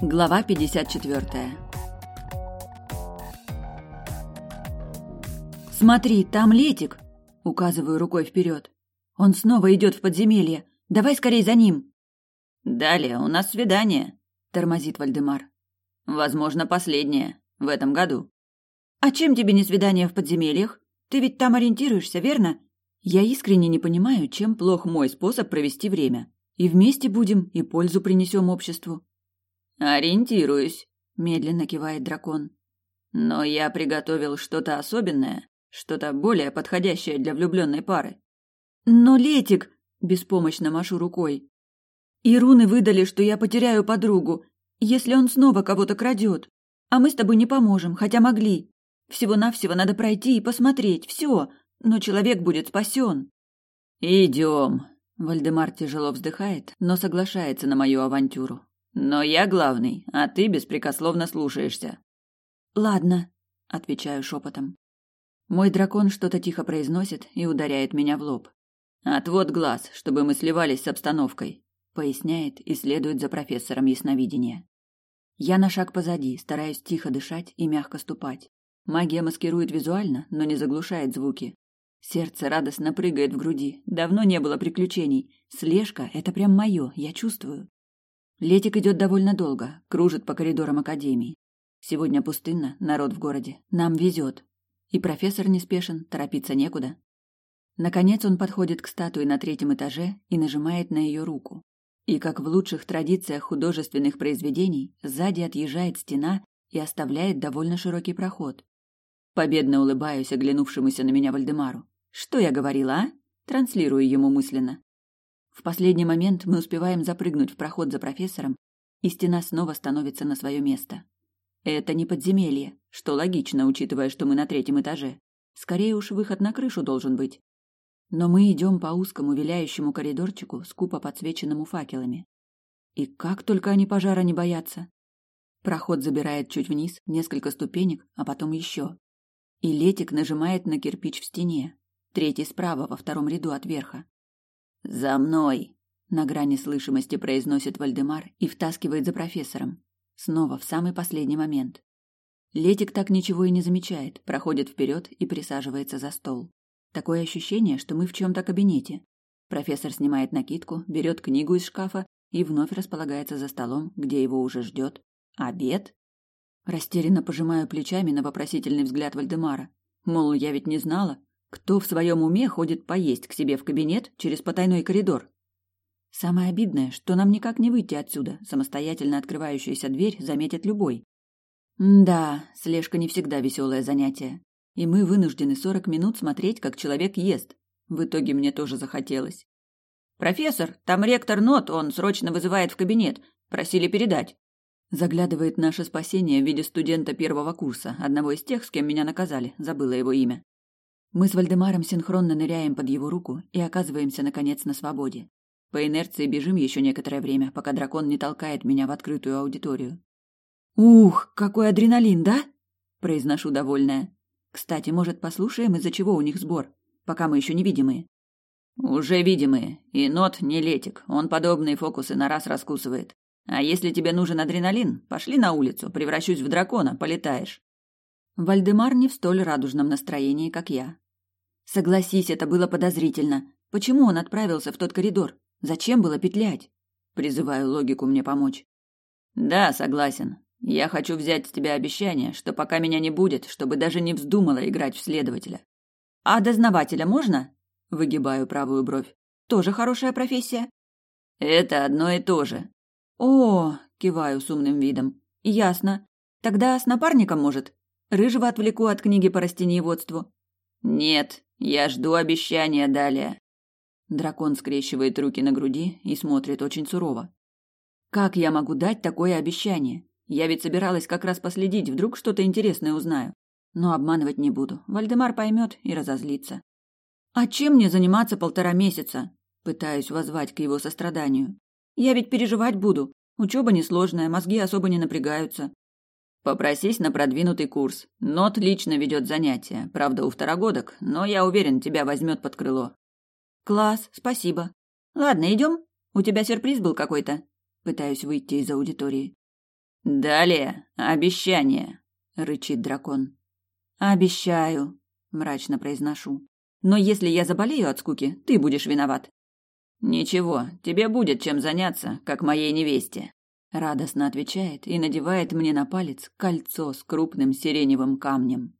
Глава 54 «Смотри, там Летик!» — указываю рукой вперед. «Он снова идет в подземелье. Давай скорей за ним!» «Далее у нас свидание», — тормозит Вальдемар. «Возможно, последнее. В этом году». «А чем тебе не свидание в подземельях? Ты ведь там ориентируешься, верно? Я искренне не понимаю, чем плох мой способ провести время. И вместе будем, и пользу принесем обществу. «Ориентируюсь», — медленно кивает дракон. «Но я приготовил что-то особенное, что-то более подходящее для влюбленной пары». «Но, Летик!» — беспомощно машу рукой. «И руны выдали, что я потеряю подругу, если он снова кого-то крадет. А мы с тобой не поможем, хотя могли. Всего-навсего надо пройти и посмотреть, все, но человек будет спасен». «Идем!» — Вальдемар тяжело вздыхает, но соглашается на мою авантюру. Но я главный, а ты беспрекословно слушаешься. Ладно, отвечаю шепотом. Мой дракон что-то тихо произносит и ударяет меня в лоб. Отвод глаз, чтобы мы сливались с обстановкой, поясняет и следует за профессором ясновидения. Я на шаг позади, стараюсь тихо дышать и мягко ступать. Магия маскирует визуально, но не заглушает звуки. Сердце радостно прыгает в груди. Давно не было приключений. Слежка — это прям мое, я чувствую. Летик идет довольно долго, кружит по коридорам академии. Сегодня пустынно, народ в городе. Нам везет. И профессор неспешен, торопиться некуда. Наконец он подходит к статуе на третьем этаже и нажимает на ее руку. И, как в лучших традициях художественных произведений, сзади отъезжает стена и оставляет довольно широкий проход. Победно улыбаюсь оглянувшемуся на меня Вальдемару. «Что я говорила, а?» Транслирую ему мысленно. В последний момент мы успеваем запрыгнуть в проход за профессором, и стена снова становится на свое место. Это не подземелье, что логично, учитывая, что мы на третьем этаже. Скорее уж выход на крышу должен быть. Но мы идем по узкому виляющему коридорчику, скупо подсвеченному факелами. И как только они пожара не боятся. Проход забирает чуть вниз, несколько ступенек, а потом еще. И Летик нажимает на кирпич в стене, третий справа во втором ряду от верха. «За мной!» — на грани слышимости произносит Вальдемар и втаскивает за профессором. Снова в самый последний момент. Летик так ничего и не замечает, проходит вперед и присаживается за стол. Такое ощущение, что мы в чем-то кабинете. Профессор снимает накидку, берет книгу из шкафа и вновь располагается за столом, где его уже ждет. Обед? Растерянно пожимаю плечами на вопросительный взгляд Вальдемара. Мол, я ведь не знала. Кто в своем уме ходит поесть к себе в кабинет через потайной коридор? Самое обидное, что нам никак не выйти отсюда. Самостоятельно открывающаяся дверь заметит любой. да, слежка не всегда веселое занятие. И мы вынуждены сорок минут смотреть, как человек ест. В итоге мне тоже захотелось. «Профессор, там ректор Нот, он срочно вызывает в кабинет. Просили передать». Заглядывает наше спасение в виде студента первого курса, одного из тех, с кем меня наказали, забыла его имя. Мы с Вальдемаром синхронно ныряем под его руку и оказываемся, наконец, на свободе. По инерции бежим еще некоторое время, пока дракон не толкает меня в открытую аудиторию. «Ух, какой адреналин, да?» – произношу довольная. «Кстати, может, послушаем, из-за чего у них сбор, пока мы еще невидимые?» «Уже видимые. И нот не летик. Он подобные фокусы на раз раскусывает. А если тебе нужен адреналин, пошли на улицу, превращусь в дракона, полетаешь». Вальдемар не в столь радужном настроении, как я. Согласись, это было подозрительно. Почему он отправился в тот коридор? Зачем было петлять? Призываю логику мне помочь. Да, согласен. Я хочу взять с тебя обещание, что пока меня не будет, чтобы даже не вздумала играть в следователя. А дознавателя можно? Выгибаю правую бровь. Тоже хорошая профессия? Это одно и то же. О, киваю с умным видом. Ясно. Тогда с напарником, может? Рыжего отвлеку от книги по растениеводству. Нет, я жду обещания далее. Дракон скрещивает руки на груди и смотрит очень сурово. Как я могу дать такое обещание? Я ведь собиралась как раз последить, вдруг что-то интересное узнаю. Но обманывать не буду. Вальдемар поймет и разозлится. А чем мне заниматься полтора месяца? Пытаюсь воззвать к его состраданию. Я ведь переживать буду. Учеба несложная, мозги особо не напрягаются. Попросись на продвинутый курс. Нот лично ведет занятия, правда, у второгодок, но я уверен, тебя возьмет под крыло. Класс, спасибо. Ладно, идем. У тебя сюрприз был какой-то. Пытаюсь выйти из аудитории. Далее обещание, рычит дракон. Обещаю, мрачно произношу. Но если я заболею от скуки, ты будешь виноват. Ничего, тебе будет чем заняться, как моей невесте. Радостно отвечает и надевает мне на палец кольцо с крупным сиреневым камнем.